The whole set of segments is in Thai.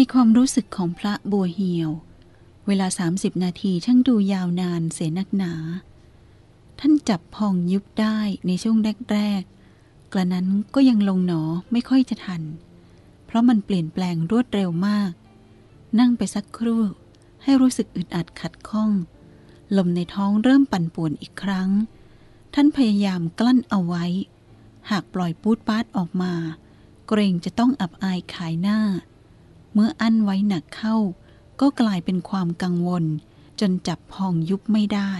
ในความรู้สึกของพระบัวเหียว เวลา 30 นาทีช่างดูยาวนานเสียนักหนา ท่านจับพองยุบได้ในช่วงแรกๆ กระนั้นก็ยังลงหนอไม่ค่อยจะทัน เพราะมันเปลี่ยนแปลงรวดเร็วมาก นั่งไปสักครู่ ให้รู้สึกอึดอัดขัดข้อง ลมในท้องเริ่มปั่นป่วนอีกครั้ง ท่านพยายามกลั้นเอาไว้ หากปล่อยปูดปาดออกมา เกรงจะต้องอับอายขายหน้า เมื่ออั้นไว้หนักเข้า ก็กลายเป็นความกังวล จนจับพองยุบไม่ได้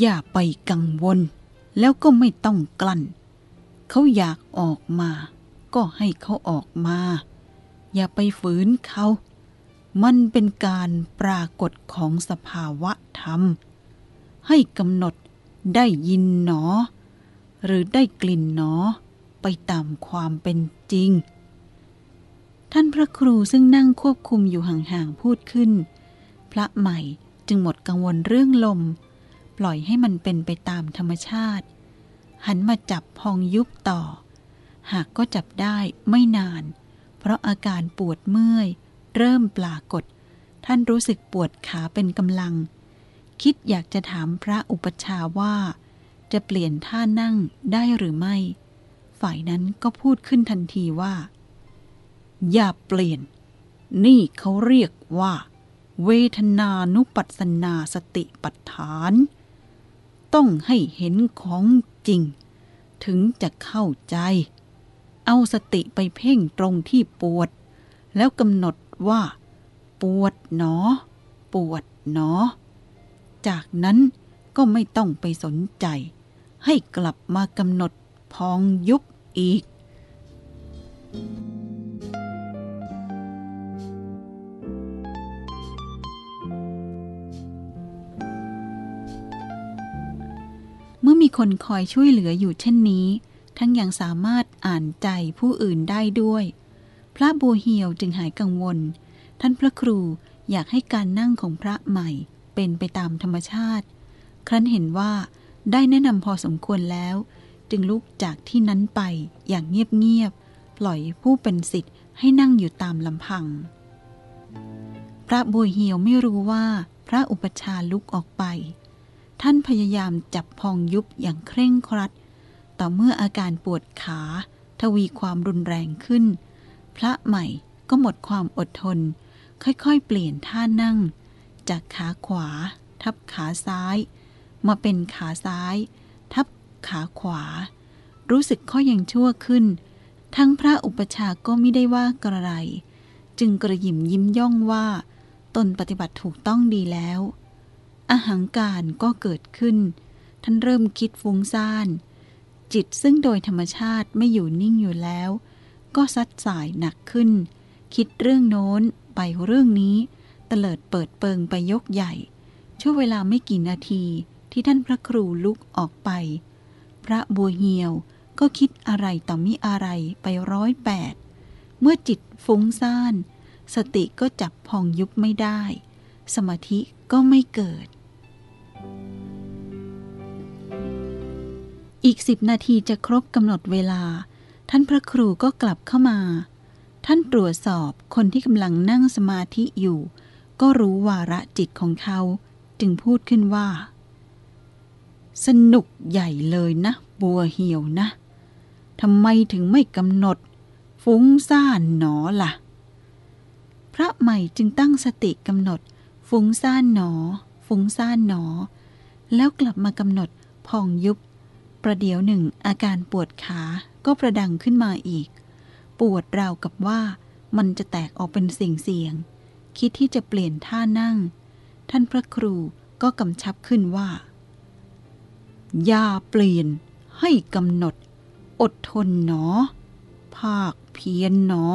อย่าไปกังวล แล้วก็ไม่ต้องกลั้น เขาอยากออกมา ก็ให้เขาออกมา อย่าไปฝืนเขา มันเป็นการปรากฏของสภาวะธรรม ให้กำหนดได้ยินหนอ หรือได้กลิ่นหนอ ไปตามความเป็นจริง ท่านพระครูซึ่งนั่งควบคุมอยู่ห่างๆพูดขึ้น พระใหม่จึงหมดกังวลเรื่องลม ปล่อยให้มันเป็นไปตามธรรมชาติ หันมาจับพองยุบต่อ หากก็จับได้ไม่นาน เพราะอาการปวดเมื่อย เริ่มปรากฏ ท่านรู้สึกปวดขาเป็นกำลัง คิดอยากจะถามพระอุปชาว่า จะเปลี่ยนท่านั่งได้หรือไม่ ฝ่ายนั้นก็พูดขึ้นทันทีว่า อย่าเปลี่ยน นี่เขาเรียกว่า เวทนานุปัสนาสติปัฏฐาน ต้องให้เห็นของจริง ถึงจะเข้าใจ เอาสติไปเพ่งตรงที่ปวด แล้วกำหนดว่า ปวดหนอ ปวดหนอ จากนั้นก็ไม่ต้องไปสนใจ ให้กลับมากำหนดพองยุบอีกเมื่ มีคนคอยช่วยเหลืออยู่เช่นนี้ ทั้งยังสามารถอ่านใจผู้อื่นได้ด้วย พระบัวเหียวจึงหายกังวล ท่านพระครูอยากให้การนั่งของพระใหม่เป็นไปตามธรรมชาติ ครั้นเห็นว่าได้แนะนำพอสมควรแล้ว จึงลุกจากที่นั้นไปอย่างเงียบๆปล่อยผู้เป็นสิทธิ์ให้นั่งอยู่ตามลำพัง พระบัวเหียวไม่รู้ว่าพระอุปชาลุกออกไป ท่านพยายามจับพองยุบอย่างเคร่งครัด ต่อเมื่ออาการปวดขา ทวีความรุนแรงขึ้น พระใหม่ก็หมดความอดทน ค่อยๆ เปลี่ยนท่านั่ง จากขาขวา ทับขาซ้าย มาเป็นขาซ้าย ทับขาขวา รู้สึกข้อยังชั่วขึ้น ทั้งพระอุปชาก็ไม่ได้ว่ากระไร จึงกระยิมยิ้มย่องว่า ตนปฏิบัติถูกต้องดีแล้ว อาหังการก็เกิดขึ้น ท่านเริ่มคิดฟุ้งซ่าน จิตซึ่งโดยธรรมชาติไม่อยู่นิ่งอยู่แล้ว ก็ซัดสายหนักขึ้น คิดเรื่องโน้นไปเรื่องนี้เตลิดเปิดเปิงไปยกใหญ่ ช่วงเวลาไม่กี่นาทีที่ท่านพระครูลุกออกไป พระบัวเหียวก็คิดอะไรต่อมิอะไรไปร้อยแปด เมื่อจิตฟุ้งซ่าน สติก็จับพองยุบไม่ได้ สมาธิก็ไม่เกิด อีกสิบนาทีจะครบกำหนดเวลา ท่านพระครูก็กลับเข้ามา ท่านตรวจสอบคนที่กำลังนั่งสมาธิอยู่ ก็รู้วาระจิตของเขา จึงพูดขึ้นว่า สนุกใหญ่เลยนะ บัวเหี่ยวนะทำไมถึงไม่กำหนด ฟุ้งซ่านหนอล่ะ พระใหม่จึงตั้งสติกำหนด ฟุ้งซ่านหนอ ฟุ้งซ่านหนอ แล้วกลับมากำหนดพองยุบ ประเดี๋ยวหนึ่งอาการปวดขาก็ประดังขึ้นมาอีก ปวดราวกับว่ามันจะแตกออกเป็นเสียงเสียงคิดที่จะเปลี่ยนท่านั่ง ท่านพระครูก็กำชับขึ้นว่า อย่าเปลี่ยนให้กำหนด อดทนหนอ ภาคเพียรหนอ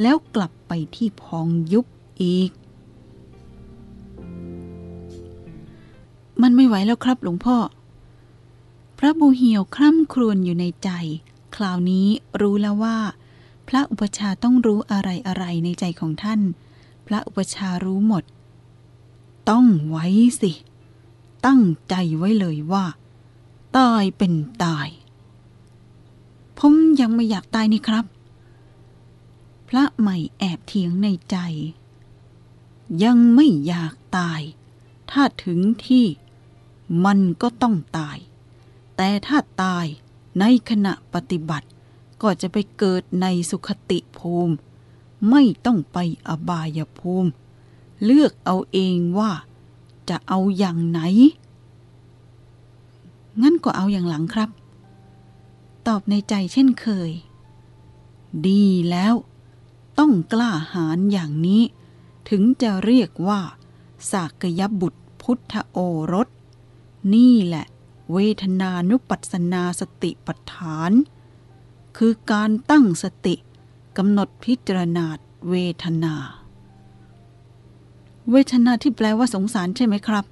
แล้วกลับไปที่พองยุบอีก มันไม่ไหวแล้วครับหลวงพ่อ พระบูเหียวคร่ำครวญอยู่ในใจ คราวนี้รู้แล้วว่า พระอุปชาต้องรู้อะไรอะไรในใจของท่าน พระอุปชารู้หมด ต้องไว้สิ ตั้งใจไว้เลยว่า ตายเป็นตาย ผมยังไม่อยากตายนี่ครับ พระใหม่แอบเถียงในใจ ยังไม่อยากตาย ถ้าถึงที่มันก็ต้องตาย แต่ถ้าตายในขณะปฏิบัติ ก็จะไปเกิดในสุขติภูมิ ไม่ต้องไปอบายภูมิ เลือกเอาเองว่าจะเอาอย่างไหน งั้นก็เอาอย่างหลังครับ ตอบในใจเช่นเคย ดีแล้ว ต้องกล้าหาญอย่างนี้ ถึงจะเรียกว่าสากยบุตรพุทธโอรส นี่แหละ เวทนานุปัสสนาสติปัฏฐาน คือการตั้งสติกำหนดพิจารณาเวทนา เวทนาที่แปลว่าสงสารใช่ไหมครับ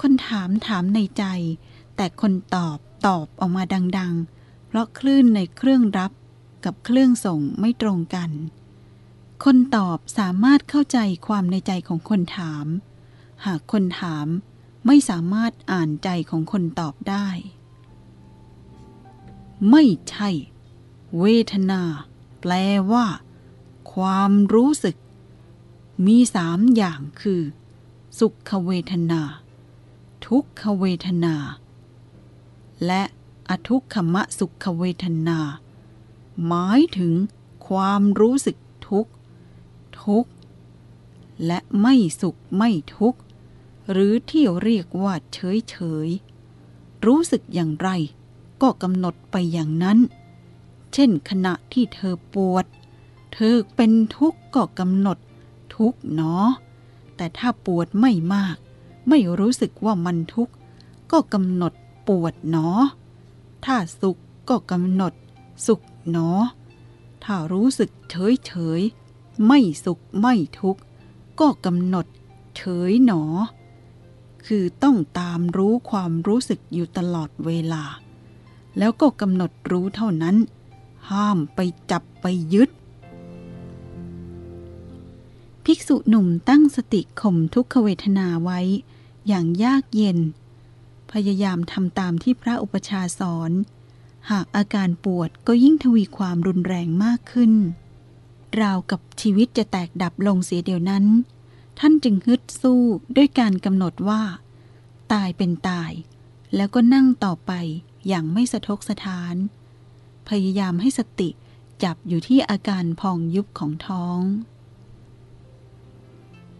คนถามถามในใจ แต่คนตอบตอบออกมาดัง ๆ เพราะคลื่นในเครื่องรับกับเครื่องส่งไม่ตรงกัน คนตอบสามารถเข้าใจความในใจของคนถาม หากคนถาม ไม่สามารถอ่านใจของคนตอบได้ ไม่ใช่ เวทนา แปลว่า ความรู้สึก มีสามอย่างคือ สุขเวทนา ทุกขเวทนา และอทุกขมะสุขเวทนา หมายถึง ความรู้สึกทุกทุกและไม่สุขไม่ทุกข์ หรือที่เรียกว่าเฉยเฉยรู้สึกอย่างไร ก็กำหนดไปอย่างนั้น เช่นขณะที่เธอปวด เธอเป็นทุกข์ก็กำหนด ทุกข์เนาะแต่ถ้าปวดไม่มาก ไม่รู้สึกว่ามันทุกข์ ก็กำหนดปวดเนาะถ้าสุขก็กำหนด สุขเนาะถ้ารู้สึกเฉยเฉยไม่สุขไม่ทุกข์ ก็กำหนดเฉยหนอ คือต้องตามรู้ความรู้สึกอยู่ตลอดเวลา แล้วก็กำหนดรู้เท่านั้น ห้ามไปจับไปยึด ภิกษุหนุ่มตั้งสติข่มทุกขเวทนาไว้ อย่างยากเย็น พยายามทำตามที่พระอุปชาสอน หากอาการปวดก็ยิ่งทวีความรุนแรงมากขึ้น ราวกับชีวิตจะแตกดับลงเสียเดียวนั้น ท่านจึงฮึดสู้ด้วยการกำหนดว่า ตายเป็นตาย แล้วก็นั่งต่อไปอย่างไม่สะทกสะท้าน พยายามให้สติจับอยู่ที่อาการพองยุบของท้อง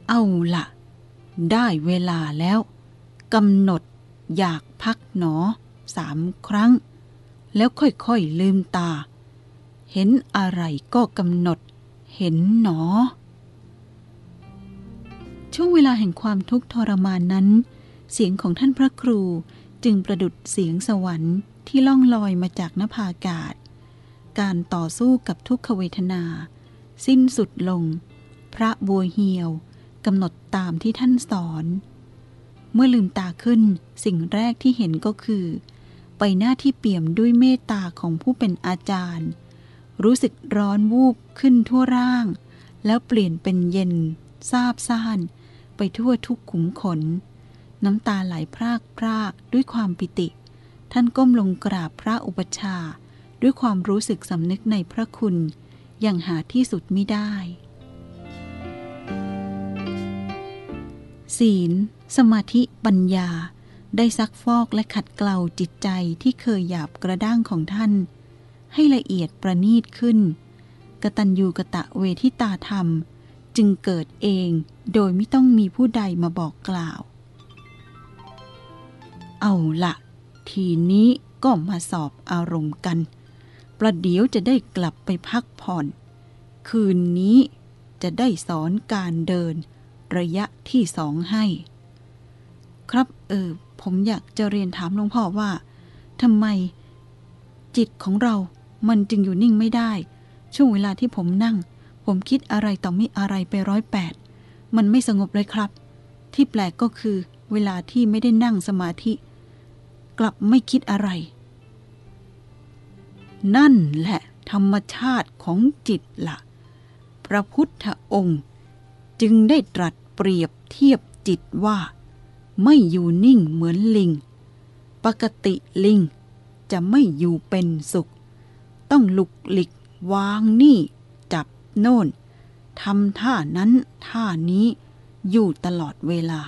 เอาละได้เวลาแล้วกำหนดอยากพักหนอสามครั้ง แล้วค่อยๆลืมตา เห็นอะไรก็กำหนด เห็นหนอ ช่วงเวลาแห่งความทุกข์ทรมานนั้น เสียงของท่านพระครูจึงประดุดเสียงสวรรค์ที่ล่องลอยมาจากนภาอากาศ การต่อสู้กับทุกขเวทนา สิ้นสุดลง พระบัวเหียวกำหนดตามที่ท่านสอน เมื่อลืมตาขึ้นสิ่งแรกที่เห็นก็คือ ไปหน้าที่เปี่ยมด้วยเมตตาของผู้เป็นอาจารย์ รู้สึกร้อนวูบขึ้นทั่วร่าง แล้วเปลี่ยนเป็นเย็นซาบซ่าน ไปทั่วทุกขุมขน น้ำตาไหลพรากพรากด้วยความปิติ ท่านก้มลงกราบพระอุปชฌาย์ด้วยความรู้สึกสำนึกในพระคุณอย่างหาที่สุดไมิได้ ศีล สมาธิปัญญา ได้ซักฟอกและขัดเกลาจิตใจที่เคยหยาบกระด้างของท่าน ให้ละเอียดประณีตขึ้น กตัญญูกะตะเวทิตาธรรม จึงเกิดเองโดยไม่ต้องมีผู้ใดมาบอกกล่าว เอาละทีนี้ก็มาสอบอารมณ์กัน ประเดี๋ยวจะได้กลับไปพักผ่อน คืนนี้จะได้สอนการเดินระยะที่สองให้ ครับเออผมอยากจะเรียนถามหลวงพ่อว่าทำไมจิตของเรามันจึงอยู่นิ่งไม่ได้ ช่วงเวลาที่ผมนั่ง ผมคิดอะไรต่อมิอะไรไปร้อยแปด มันไม่สงบเลยครับ ที่แปลกก็คือ เวลาที่ไม่ได้นั่งสมาธิ กลับไม่คิดอะไร นั่นแหละธรรมชาติของจิตละ่ะ พระพุทธองค์ จึงได้ตรัสเปรียบเทียบจิตว่า ไม่อยู่นิ่งเหมือนลิง ปกติลิงจะไม่อยู่เป็นสุข ต้องหลุกหลิกวางนี่ โน่นทำท่านั้นท่านี้อยู่ตลอดเวลา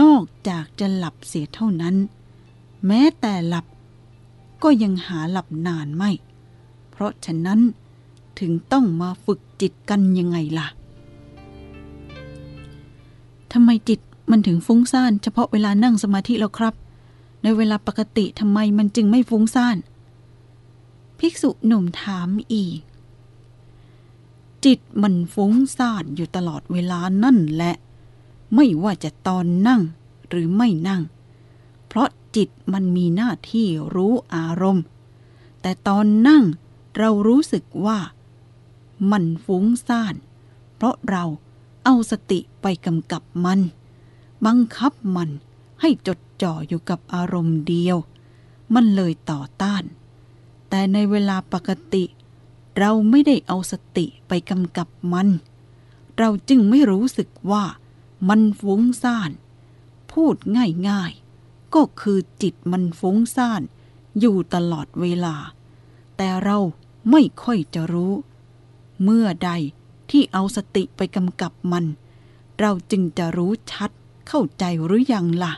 นอกจากจะหลับเสียเท่านั้น แม้แต่หลับก็ยังหาหลับนานไม่ เพราะฉะนั้นถึงต้องมาฝึกจิตกันยังไงล่ะทำไมจิตมันถึงฟุ้งซ่านเฉพาะเวลานั่งสมาธิแล้วครับ ในเวลาปกติทำไมมันจึงไม่ฟุ้งซ่าน ภิกษุหนุ่มถามอีก จิตมันฟุ้งซ่านอยู่ตลอดเวลานั่นแหละ ไม่ว่าจะตอนนั่งหรือไม่นั่ง เพราะจิตมันมีหน้าที่รู้อารมณ์ แต่ตอนนั่งเรารู้สึกว่า มันฟุ้งซ่าน เพราะเราเอาสติไปกำกับมัน บังคับมันให้จดจ่ออยู่กับอารมณ์เดียว มันเลยต่อต้าน แต่ในเวลาปกติเเราไม่ได้เอาสติไปกำกับมัน เราจึงไม่รู้สึกว่ามันฟุ้งซ่าน พูดง่ายๆ ก็คือจิตมันฟุ้งซ่าน อยู่ตลอดเวลา แต่เราไม่ค่อยจะรู้ เมื่อใดที่เอาสติไปกำกับมัน เราจึงจะรู้ชัดเข้าใจหรือยังล่ะ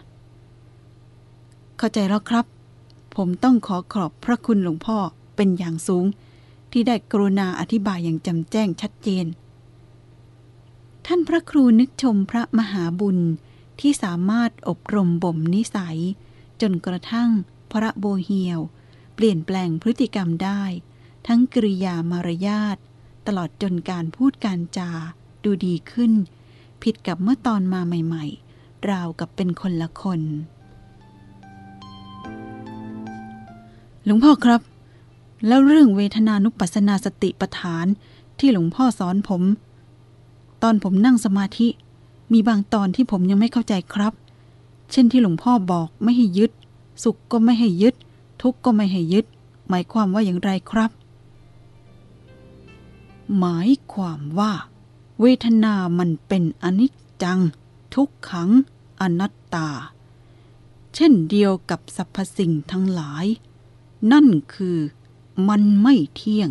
เข้าใจแล้วครับ ผมต้องขอขอบพระคุณหลวงพ่อเป็นอย่างสูง ที่ได้กรุณาอธิบายอย่างจำแจ้งชัดเจน ท่านพระครูนึกชมพระมหาบุญที่สามารถอบรมบ่มนิสัย จนกระทั่งพระโบเฮียว เปลี่ยนแปลงพฤติกรรมได้ ทั้งกริยามารยาทตลอดจนการพูดการจา ดูดีขึ้น ผิดกับเมื่อตอนมาใหม่ๆ ราวกับเป็นคนละคน หลวงพ่อครับ แล้วเรื่องเวทนานุปัสสนาสติปฐานที่หลวงพ่อสอนผม ตอนผมนั่งสมาธิ มีบางตอนที่ผมยังไม่เข้าใจครับ เช่นที่หลวงพ่อบอกไม่ให้ยึด สุขก็ไม่ให้ยึด ทุกข์ก็ไม่ให้ยึด หมายความว่าอย่างไรครับ หมายความว่า เวทนามันเป็นอนิจจัง ทุกขัง อนัตตา เช่นเดียวกับสรรพสิ่งทั้งหลาย นั่นคือ มันไม่เที่ยง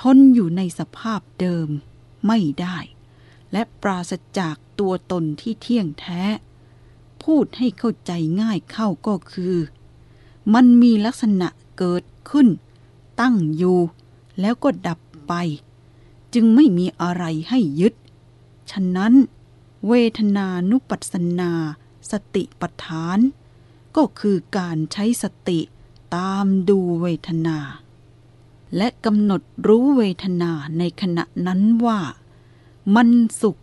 ทนอยู่ในสภาพเดิมไม่ได้ และปราศจากตัวตนที่เที่ยงแท้ พูดให้เข้าใจง่ายเข้าก็คือ มันมีลักษณะเกิดขึ้น ตั้งอยู่ แล้วก็ดับไป จึงไม่มีอะไรให้ยึด ฉะนั้น เวทนานุปัสสนา สติปัฏฐาน ก็คือการใช้สติ ตามดูเวทนา และกำหนดรู้เวทนาในขณะนั้นว่า มันสุข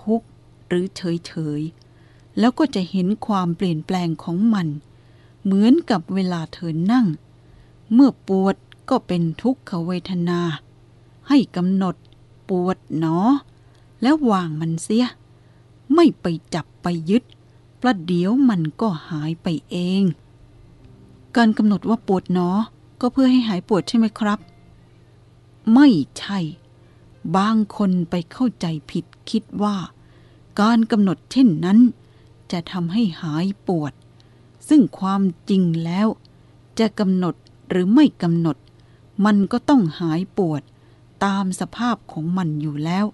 ทุกข์ หรือเฉยเฉยๆแล้วก็จะเห็นความเปลี่ยนแปลงของมัน เหมือนกับเวลาเธอนั่ง เมื่อปวดก็เป็นทุกขเวทนา ให้กำหนดปวดหนอ แล้ววางมันเสีย ไม่ไปจับไปยึดประเดี๋ยวมันก็หายไปเอง การกำหนดว่าปวดหนอ ก็เพื่อให้หายปวดใช่ไหมครับ ไม่ใช่ บางคนไปเข้าใจผิดคิดว่า การกำหนดเช่นนั้น จะทำให้หายปวด ซึ่งความจริงแล้ว จะกำหนดหรือไม่กำหนด มันก็ต้องหายปวดตามสภาพของมันอยู่แล้ว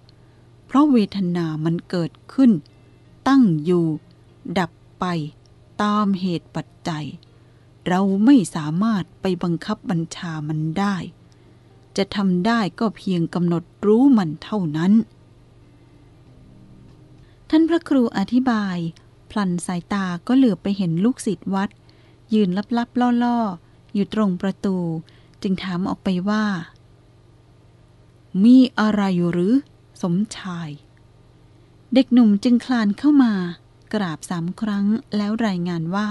เพราะเวทนามันเกิดขึ้น ตั้งอยู่ ดับไปตามเหตุปัจจัย เราไม่สามารถไปบังคับบัญชามันได้ จะทำได้ก็เพียงกำหนดรู้มันเท่านั้น ท่านพระครูอธิบาย พลันสายตาก็เหลือบไปเห็นลูกศิษย์วัด ยืนลับๆล่อๆ อยู่ตรงประตู จึงถามออกไปว่า มีอะไรอยู่หรือ สมชาย เด็กหนุ่มจึงคลานเข้ามากราบสามครั้งแล้วรายงานว่า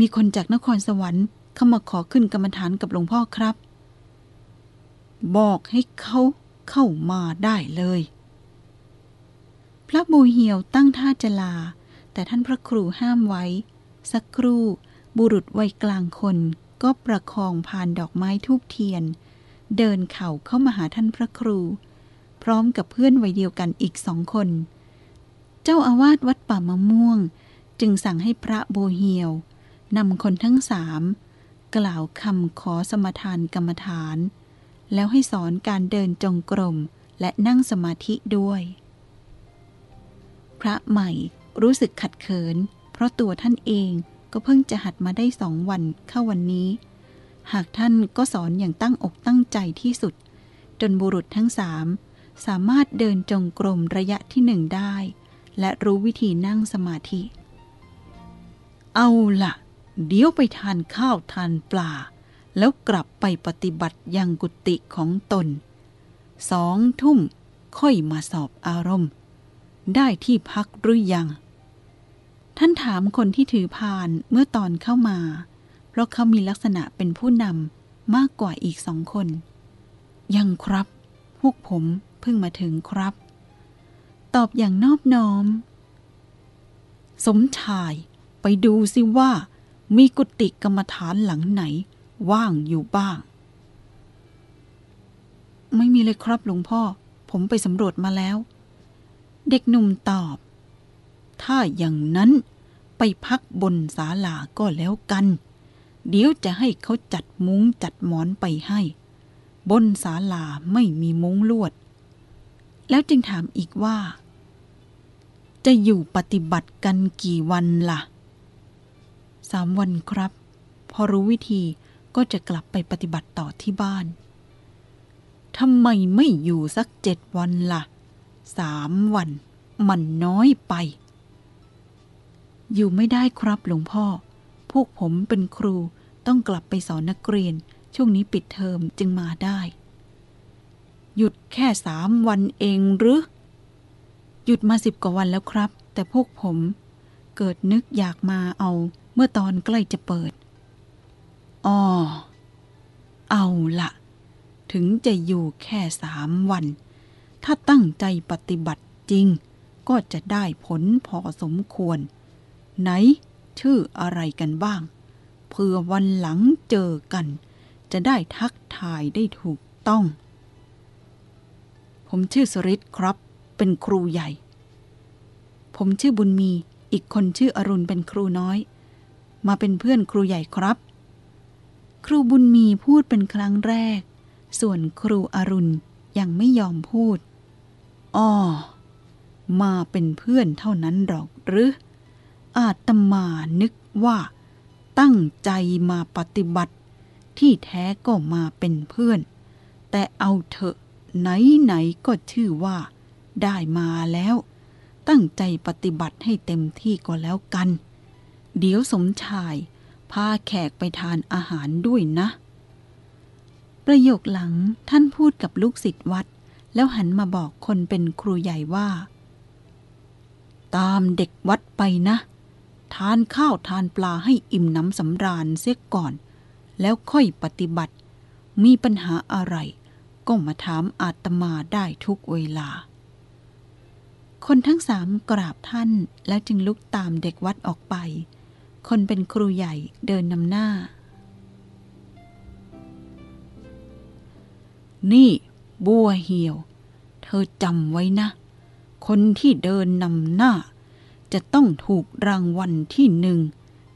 มีคนจากนครสวรรค์เข้ามาขอขึ้นกรรมฐานกับหลวงพ่อครับ บอกให้เขาเข้ามาได้เลย พระบูเหียวตั้งท่าจะลา แต่ท่านพระครูห้ามไว้ สักครู่บุรุษวัยกลางคนก็ประคองพานดอกไม้ทูบเทียน เดินเข่าเข้ามาหาท่านพระครู พร้อมกับเพื่อนวัยเดียวกันอีกสองคน เจ้าอาวาสวัดป่ามะม่วง จึงสั่งให้พระโบเฮียว นำคนทั้งสามกล่าวคำขอสมทานกรรมฐาน แล้วให้สอนการเดินจงกรมและนั่งสมาธิด้วย พระใหม่รู้สึกขัดเขิน เพราะตัวท่านเองก็เพิ่งจะหัดมาได้สองวันเข้าวันนี้ หากท่านก็สอนอย่างตั้งอกตั้งใจที่สุด จนบุรุษทั้งสามสามารถเดินจงกรมระยะที่หนึ่งได้ และรู้วิธีนั่งสมาธิ เอาละ เดี๋ยวไปทานข้าวทานปลา แล้วกลับไปปฏิบัติยังกุติของตน สองทุ่มค่อยมาสอบอารมณ์ ได้ที่พักหรือยัง ท่านถามคนที่ถือพานเมื่อตอนเข้ามา เพราะเขามีลักษณะเป็นผู้นำมากกว่าอีกสองคน ยังครับ พวกผมเพิ่งมาถึงครับ ตอบอย่างนอบน้อม สมชายไปดูสิว่า มีกุฏิกรรมฐานหลังไหน ว่างอยู่บ้าง ไม่มีเลยครับหลวงพ่อ ผมไปสำรวจมาแล้ว เด็กหนุ่มตอบ ถ้าอย่างนั้นไปพักบนศาลาก็แล้วกัน เดี๋ยวจะให้เขาจัดมุ้งจัดหมอนไปให้ บนศาลาไม่มีมุ้งลวด แล้วจึงถามอีกว่า จะอยู่ปฏิบัติกันกี่วันล่ะ สามวันครับ พอรู้วิธีก็จะกลับไปปฏิบัติต่อที่บ้านทำไมไม่อยู่สักเจ็ดวันล่ะ สามวัน มันน้อยไป อยู่ไม่ได้ครับหลวงพ่อ พวกผมเป็นครูต้องกลับไปสอนนักเรียน ช่วงนี้ปิดเทอมจึงมาได้ หยุดแค่สามวันเองหรือ หยุดมาสิบกว่าวันแล้วครับ แต่พวกผมเกิดนึกอยากมาเอา เมื่อตอนใกล้จะเปิดอ๋อเอาละถึงจะอยู่แค่สามวัน ถ้าตั้งใจปฏิบัติจริง ก็จะได้ผลพอสมควร ไหนชื่ออะไรกันบ้าง เพื่อวันหลังเจอกัน จะได้ทักทายได้ถูกต้อง ผมชื่อสริศครับ เป็นครูใหญ่ ผมชื่อบุญมี อีกคนชื่ออรุณเป็นครูน้อย มาเป็นเพื่อนครูใหญ่ครับ ครูบุญมีพูดเป็นครั้งแรก ส่วนครูอรุณยังไม่ยอมพูดอ้อมาเป็นเพื่อนเท่านั้นหรอกหรือ อาตมานึกว่า ตั้งใจมาปฏิบัติ ที่แท้ก็มาเป็นเพื่อน แต่เอาเถอะไหนไหนก็ชื่อว่า ได้มาแล้ว ตั้งใจปฏิบัติให้เต็มที่ก็แล้วกัน เดี๋ยวสมชาย พาแขกไปทานอาหารด้วยนะ ประโยคหลังท่านพูดกับลูกศิษย์วัด แล้วหันมาบอกคนเป็นครูใหญ่ว่า ตามเด็กวัดไปนะ ทานข้าวทานปลาให้อิ่มน้ำสำราญเสียก่อน แล้วค่อยปฏิบัติ มีปัญหาอะไร ก็มาถามอาตมาได้ทุกเวลาคนทั้งสามกราบท่านแล้วจึงลุกตามเด็กวัดออกไป คนเป็นครูใหญ่เดินนำหน้า นี่ บัวเหี่ยว เธอจำไว้นะ คนที่เดินนำหน้า จะต้องถูกรางวัลที่หนึ่ง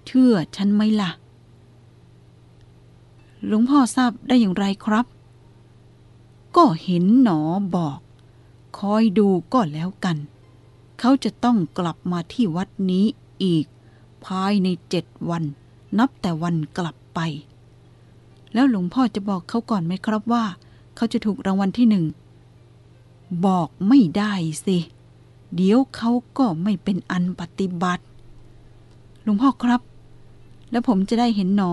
เชื่อฉันไหมล่ะ หลวงพ่อทราบได้อย่างไรครับ ก็เห็นหนอบอก คอยดูก็แล้วกัน เขาจะต้องกลับมาที่วัดนี้อีก ภายในเจ็ดวัน นับแต่วันกลับไป แล้วหลวงพ่อจะบอกเขาก่อนไหมครับว่า เขาจะถูกรางวัลที่หนึ่ง บอกไม่ได้สิ เดี๋ยวเขาก็ไม่เป็นอันปฏิบัติ หลวงพ่อครับ แล้วผมจะได้เห็นหนอ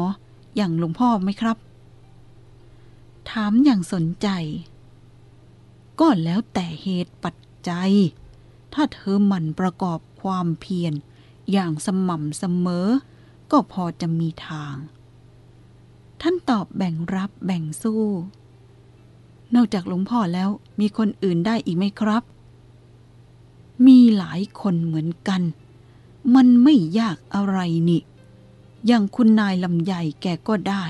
อย่างหลวงพ่อไหมครับ ถามอย่างสนใจ ก็แล้วแต่เหตุปัจจัย ถ้าเธอหมั่นประกอบความเพียร อย่างสม่ำเสมอ ก็พอจะมีทาง ท่านตอบแบ่งรับแบ่งสู้ นอกจากหลวงพ่อแล้วมีคนอื่นได้อีกไหมครับ มีหลายคนเหมือนกัน มันไม่ยากอะไรนี่ อย่างคุณนายลำใหญ่แกก็ได้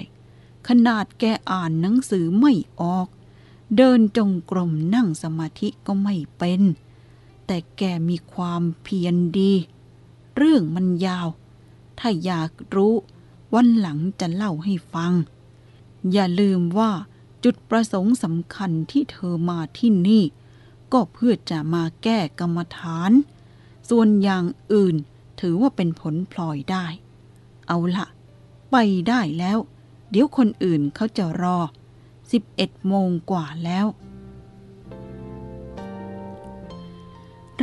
ขนาดแกอ่านหนังสือไม่ออก เดินจงกรมนั่งสมาธิก็ไม่เป็น แต่แกมีความเพียรดี เรื่องมันยาว ถ้าอยากรู้วันหลังจะเล่าให้ฟัง อย่าลืมว่าจุดประสงค์สำคัญที่เธอมาที่นี่ ก็เพื่อจะมาแก้กรรมฐาน ส่วนอย่างอื่นถือว่าเป็นผลพลอยได้ เอาละไปได้แล้ว เดี๋ยวคนอื่นเขาจะรอ 11โมงกว่าแล้ว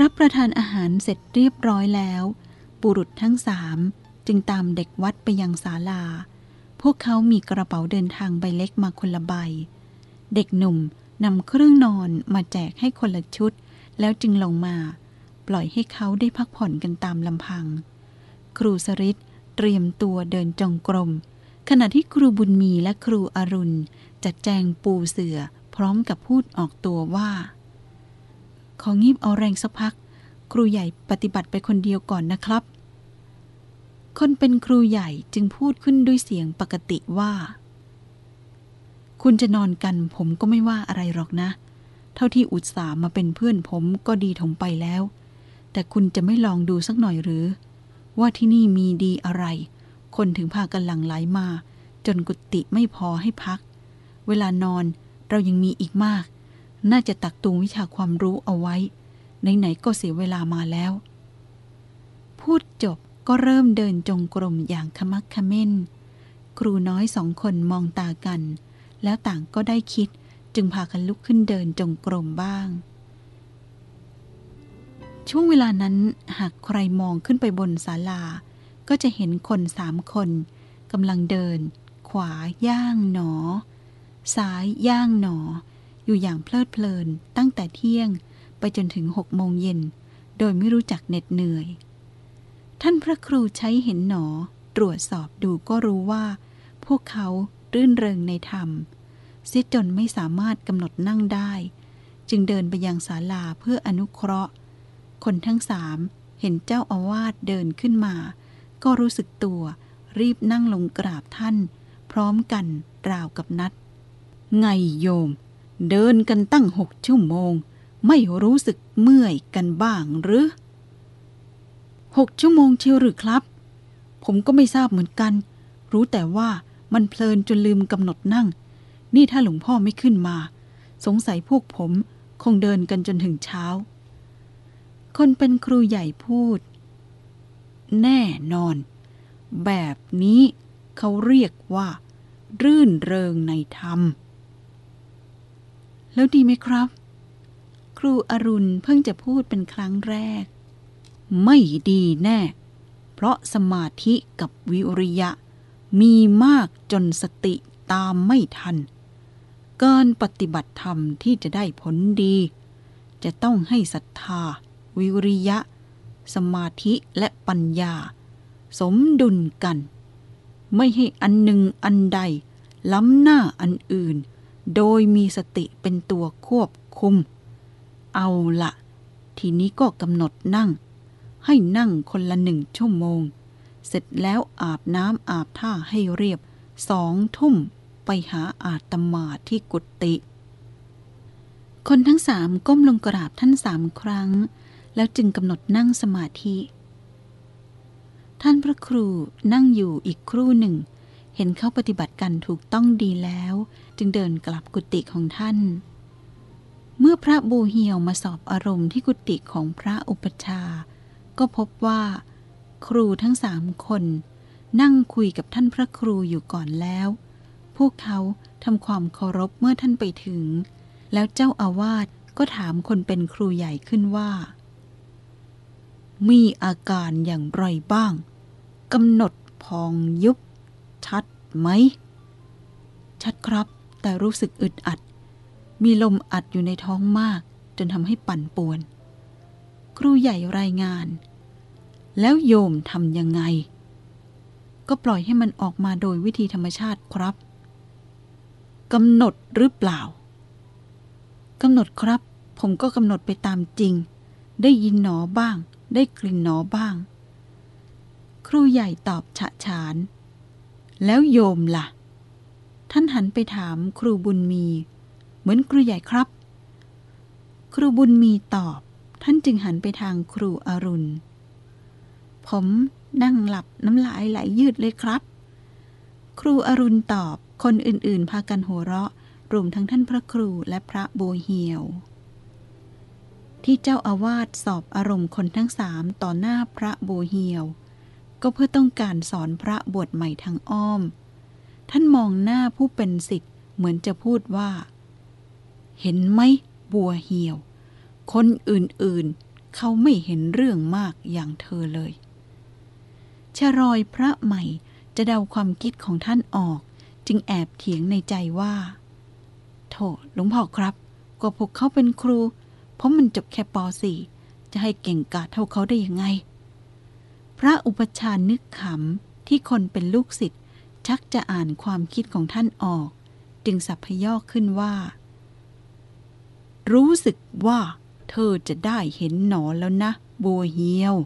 รับประทานอาหารเสร็จเรียบร้อยแล้ว บุรุษทั้งสามจึงตามเด็กวัดไปยังศาลา พวกเขามีกระเป๋าเดินทางใบเล็กมาคนละใบ เด็กหนุ่มนำเครื่องนอนมาแจกให้คนละชุด แล้วจึงลงมา ปล่อยให้เขาได้พักผ่อนกันตามลำพัง ครูสริตเตรียมตัวเดินจงกรม ขณะที่ครูบุญมีและครูอรุณ จัดแจงปูเสือพร้อมกับพูดออกตัวว่า ของีบเอาแรงสักพัก ครูใหญ่ปฏิบัติไปคนเดียวก่อนนะครับ คนเป็นครูใหญ่จึงพูดขึ้นด้วยเสียงปกติว่า คุณจะนอนกันผมก็ไม่ว่าอะไรหรอกนะ เท่าที่อุตส่าห์มาเป็นเพื่อนผมก็ดีถมไปแล้ว แต่คุณจะไม่ลองดูสักหน่อยหรือ ว่าที่นี่มีดีอะไร คนถึงพากันหลั่งไหลมา จนกุฏิไม่พอให้พัก เวลานอนเรายังมีอีกมาก น่าจะตักตวงวิชาความรู้เอาไว้ ไหนๆก็เสียเวลามาแล้ว พูดจบก็เริ่มเดินจงกรมอย่างขมักเขม้น ครูน้อยสองคนมองตากัน แล้วต่างก็ได้คิดจึงพากันลุกขึ้นเดินจงกรมบ้าง ช่วงเวลานั้นหากใครมองขึ้นไปบนศาลา ก็จะเห็นคนสามคนกำลังเดิน ขวาย่างหนอ ซ้ายย่างหนอ อยู่อย่างเพลิดเพลินตั้งแต่เที่ยง ไปจนถึงหกโมงเย็น โดยไม่รู้จักเหน็ดเหนื่อย ท่านพระครูใช้เห็นหนอ ตรวจสอบดูก็รู้ว่า พวกเขารื่นเริงในธรรมเสียจนไม่สามารถกำหนดนั่งได้ จึงเดินไปยังศาลาเพื่ออนุเคราะห์ คนทั้งสามเห็นเจ้าอาวาสเดินขึ้นมา ก็รู้สึกตัวรีบนั่งลงกราบท่าน พร้อมกันราวกับนัด ไงโยม เดินกันตั้งหกชั่วโมง ไม่รู้สึกเมื่อยกันบ้างหรือหกชั่วโมงเชียวหรือครับ ผมก็ไม่ทราบเหมือนกัน รู้แต่ว่ามันเพลินจนลืมกำหนดนั่ง นี่ถ้าหลวงพ่อไม่ขึ้นมา สงสัยพวกผมคงเดินกันจนถึงเช้า คนเป็นครูใหญ่พูด แน่นอน แบบนี้เขาเรียกว่า รื่นเริงในธรรม แล้วดีไหมครับ ครูอรุณเพิ่งจะพูดเป็นครั้งแรก ไม่ดีแน่ เพราะสมาธิกับวิริยะ มีมากจนสติตามไม่ทัน การปฏิบัติธรรมที่จะได้ผลดี จะต้องให้ศรัทธา วิริยะ สมาธิและปัญญา สมดุลกัน ไม่ให้อันหนึ่งอันใด ล้ำหน้าอันอื่น โดยมีสติเป็นตัวควบคุม เอาละ ทีนี้ก็กำหนดนั่ง ให้นั่งคนละหนึ่งชั่วโมง เสร็จแล้วอาบน้ำอาบท่าให้เรียบ สองทุ่มไปหาอาตมาที่กุฏิคนทั้งสามก้มลงกราบท่านสามครั้ง แล้วจึงกำหนดนั่งสมาธิ ท่านพระครูนั่งอยู่อีกครู่หนึ่ง เห็นเขาปฏิบัติกันถูกต้องดีแล้ว จึงเดินกลับกุฏิของท่าน เมื่อพระบูเหียวมาสอบอารมณ์ที่กุฏิของพระอุปชา ก็พบว่า ครูทั้งสามคน นั่งคุยกับท่านพระครูอยู่ก่อนแล้ว พวกเขาทำความเคารพเมื่อท่านไปถึง แล้วเจ้าอาวาสก็ถามคนเป็นครูใหญ่ขึ้นว่า มีอาการอย่างไรบ้างกำหนดพองยุบ ชัดไหม ชัดครับ แต่รู้สึกอึดอัด มีลมอัดอยู่ในท้องมากจนทำให้ปั่นป่วน ครูใหญ่รายงาน แล้วโยมทำยังไง ก็ปล่อยให้มันออกมาโดยวิธีธรรมชาติครับกำหนดหรือเปล่ากำหนดครับ ผมก็กำหนดไปตามจริง ได้ยินหนอบ้าง ได้กลิ่นหนอบ้าง ครูใหญ่ตอบฉะฉาน แล้วโยมล่ะ ท่านหันไปถามครูบุญมี เหมือนครูใหญ่ครับ ครูบุญมีตอบ ท่านจึงหันไปทางครูอรุณ ผมนั่งหลับน้ำลายไหลยืดเลยครับ ครูอรุณตอบ คนอื่นๆ พากันหัวเราะ รวมทั้งท่านพระครูและพระบัวเหียว ที่เจ้าอาวาสสอบอารมณ์คนทั้งสามต่อหน้าพระบัวเหียว ก็เพื่อต้องการสอนพระบวชใหม่ทางอ้อม ท่านมองหน้าผู้เป็นสิทธิ์เหมือนจะพูดว่า เห็นไหมบัวเหี่ยว คนอื่นๆ เขาไม่เห็นเรื่องมากอย่างเธอเลยชรอยพระใหม่จะเดาความคิดของท่านออก จึงแอบเถียงในใจว่า โถหลวงพ่อครับกว่าพวกเขาเป็นครู เพราะมันจบแค่ป .4 จะให้เก่งกาจเท่าเขาได้ยังไง พระอุปชานึกขำที่คนเป็นลูกศิษย์ชักจะอ่านความคิดของท่านออก จึงสัพพยอกขึ้นว่า รู้สึกว่าเธอจะได้เห็นหนอแล้วนะ บัวเหียว